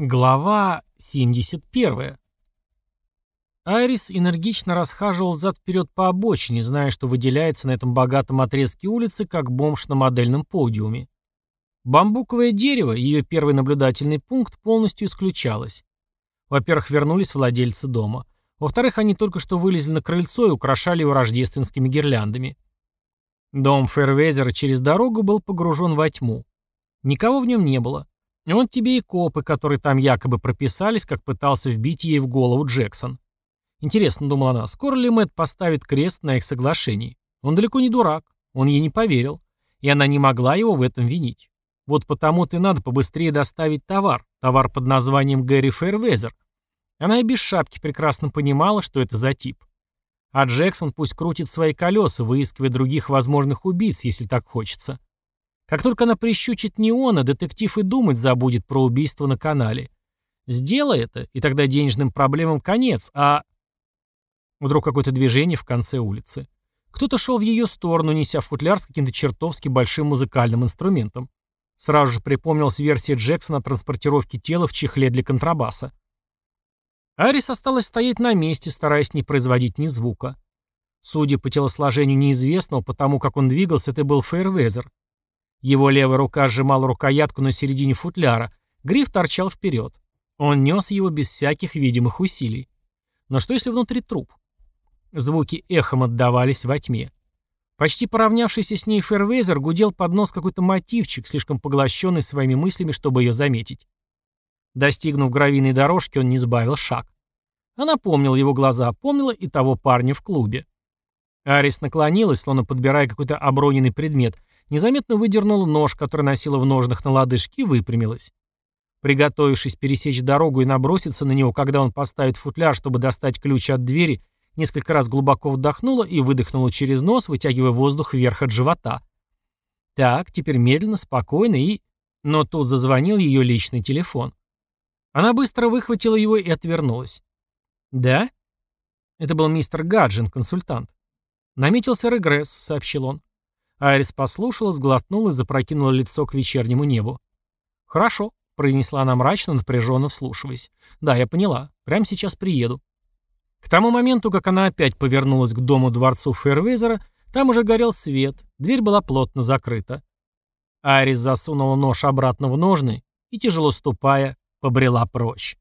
Глава 71. Айрис энергично расхаживал зад-вперед по обочине, зная, что выделяется на этом богатом отрезке улицы, как бомж на модельном подиуме. Бамбуковое дерево, ее первый наблюдательный пункт, полностью исключалось. Во-первых, вернулись владельцы дома. Во-вторых, они только что вылезли на крыльцо и украшали его рождественскими гирляндами. Дом Фервезера через дорогу был погружен во тьму. Никого в нем не было. Вот тебе и копы, которые там якобы прописались, как пытался вбить ей в голову Джексон. Интересно, думала она, скоро ли Мэтт поставит крест на их соглашении? Он далеко не дурак, он ей не поверил, и она не могла его в этом винить. Вот потому-то и надо побыстрее доставить товар, товар под названием Гэри Фэрвезер. Она и без шапки прекрасно понимала, что это за тип. А Джексон пусть крутит свои колеса, выискивая других возможных убийц, если так хочется. Как только она прищучит неона, детектив и думать забудет про убийство на канале. Сделай это, и тогда денежным проблемам конец, а... Вдруг какое-то движение в конце улицы. Кто-то шел в ее сторону, неся футляр с каким-то чертовски большим музыкальным инструментом. Сразу же припомнилась версия Джексона о транспортировке тела в чехле для контрабаса. Арис осталась стоять на месте, стараясь не производить ни звука. Судя по телосложению неизвестного, потому как он двигался, это был Фейрвезер. Его левая рука сжимала рукоятку на середине футляра, гриф торчал вперед. Он нес его без всяких видимых усилий. Но что если внутри труп? Звуки эхом отдавались во тьме. Почти поравнявшийся с ней Фервейзер гудел под нос какой-то мотивчик, слишком поглощенный своими мыслями, чтобы ее заметить. Достигнув гравийной дорожки, он не сбавил шаг. Она помнила его глаза, помнила и того парня в клубе. Арис наклонилась, словно подбирая какой-то оброненный предмет, незаметно выдернула нож, который носила в ножнах на лодыжке, и выпрямилась. Приготовившись пересечь дорогу и наброситься на него, когда он поставит футляр, чтобы достать ключ от двери, несколько раз глубоко вдохнула и выдохнула через нос, вытягивая воздух вверх от живота. Так, теперь медленно, спокойно и... Но тут зазвонил ее личный телефон. Она быстро выхватила его и отвернулась. «Да?» Это был мистер Гаджин, консультант. «Наметился регресс», — сообщил он. Айрис послушала, сглотнула и запрокинула лицо к вечернему небу. «Хорошо», — произнесла она мрачно, напряженно вслушиваясь. «Да, я поняла. Прямо сейчас приеду». К тому моменту, как она опять повернулась к дому-дворцу Фэрвейзера, там уже горел свет, дверь была плотно закрыта. Айрис засунула нож обратно в ножны и, тяжело ступая, побрела прочь.